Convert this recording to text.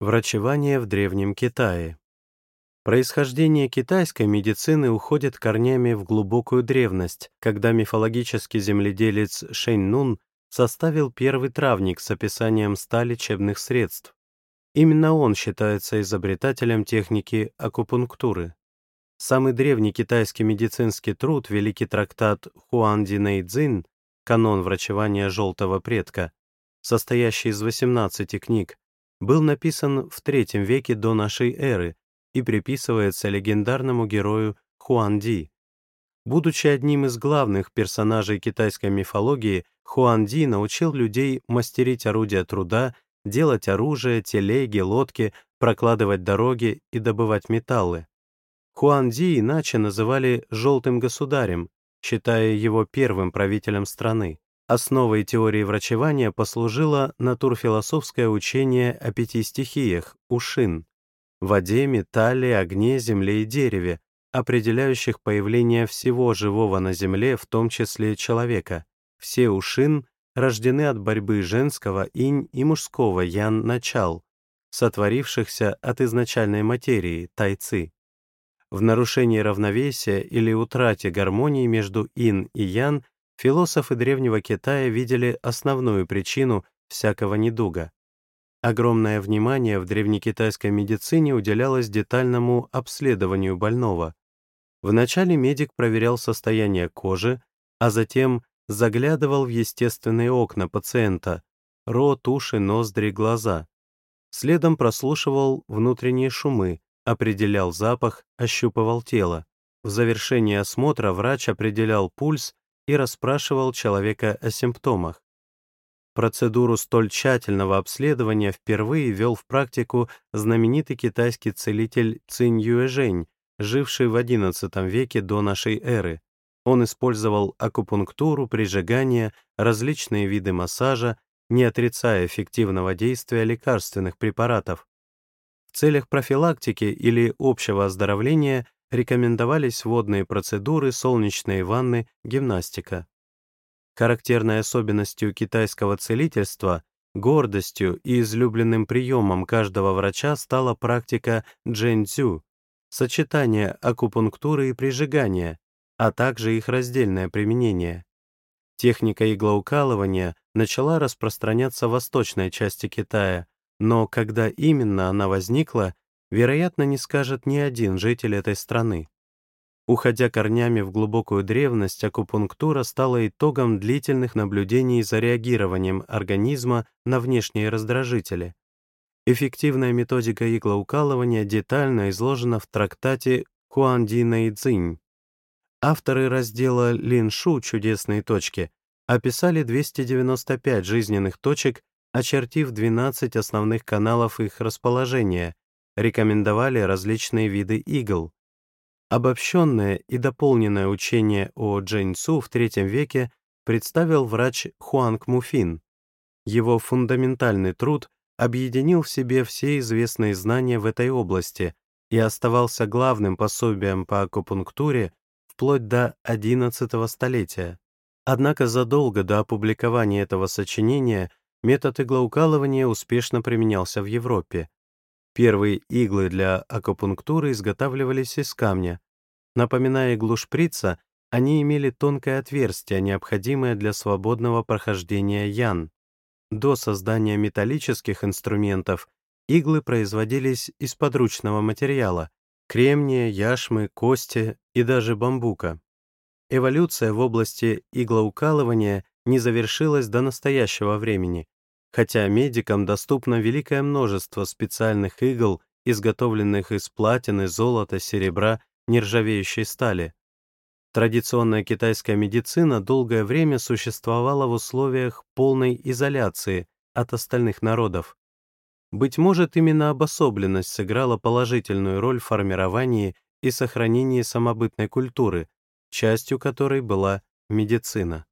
Врачевание в Древнем Китае. Происхождение китайской медицины уходит корнями в глубокую древность, когда мифологический земледелец Шэнь Нун составил первый травник с описанием ста лечебных средств. Именно он считается изобретателем техники акупунктуры. Самый древний китайский медицинский труд, великий трактат Хуан Ди Цзин «Канон врачевания желтого предка», состоящий из 18 книг, был написан в III веке до нашей эры и приписывается легендарному герою Хуан Ди. Будучи одним из главных персонажей китайской мифологии, Хуан Ди научил людей мастерить орудия труда, делать оружие, телеги, лодки, прокладывать дороги и добывать металлы. Хуан Ди иначе называли «желтым государем», считая его первым правителем страны. Основой теории врачевания послужило натурфилософское учение о пяти стихиях, ушин, воде, металле, огне, земле и дереве, определяющих появление всего живого на земле, в том числе человека. Все ушин рождены от борьбы женского инь и мужского ян начал, сотворившихся от изначальной материи, тайцы. В нарушении равновесия или утрате гармонии между ин и ян философы Древнего Китая видели основную причину всякого недуга. Огромное внимание в древнекитайской медицине уделялось детальному обследованию больного. Вначале медик проверял состояние кожи, а затем заглядывал в естественные окна пациента — рот, уши, ноздри, глаза. Следом прослушивал внутренние шумы, определял запах, ощупывал тело. В завершении осмотра врач определял пульс и расспрашивал человека о симптомах. Процедуру столь тщательного обследования впервые ввел в практику знаменитый китайский целитель Цинь Юэжэнь, живший в XI веке до нашей эры. Он использовал акупунктуру, прижигание, различные виды массажа, не отрицая эффективного действия лекарственных препаратов. В целях профилактики или общего оздоровления рекомендовались водные процедуры, солнечные ванны, гимнастика. Характерной особенностью китайского целительства, гордостью и излюбленным приемом каждого врача стала практика джэньцю, сочетание акупунктуры и прижигания, а также их раздельное применение. Техника иглоукалывания начала распространяться в восточной части Китая, но когда именно она возникла, вероятно, не скажет ни один житель этой страны. Уходя корнями в глубокую древность, акупунктура стала итогом длительных наблюдений за реагированием организма на внешние раздражители. Эффективная методика иглоукалывания детально изложена в трактате Хуанди Нэйцзинь. Авторы раздела Линшу «Чудесные точки» описали 295 жизненных точек, очертив 12 основных каналов их расположения, рекомендовали различные виды игл. Обобщенное и дополненное учение о Джэньцу в III веке представил врач Хуанг Муфин. Его фундаментальный труд объединил в себе все известные знания в этой области и оставался главным пособием по акупунктуре вплоть до XI столетия. Однако задолго до опубликования этого сочинения метод иглоукалывания успешно применялся в Европе. Первые иглы для акупунктуры изготавливались из камня. Напоминая иглу шприца, они имели тонкое отверстие, необходимое для свободного прохождения ян. До создания металлических инструментов иглы производились из подручного материала — кремния, яшмы, кости и даже бамбука. Эволюция в области иглоукалывания не завершилась до настоящего времени хотя медикам доступно великое множество специальных игл, изготовленных из платины, золота, серебра, нержавеющей стали. Традиционная китайская медицина долгое время существовала в условиях полной изоляции от остальных народов. Быть может, именно обособленность сыграла положительную роль в формировании и сохранении самобытной культуры, частью которой была медицина.